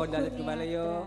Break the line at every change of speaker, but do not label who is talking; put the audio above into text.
Monggo dalik kembali yuk.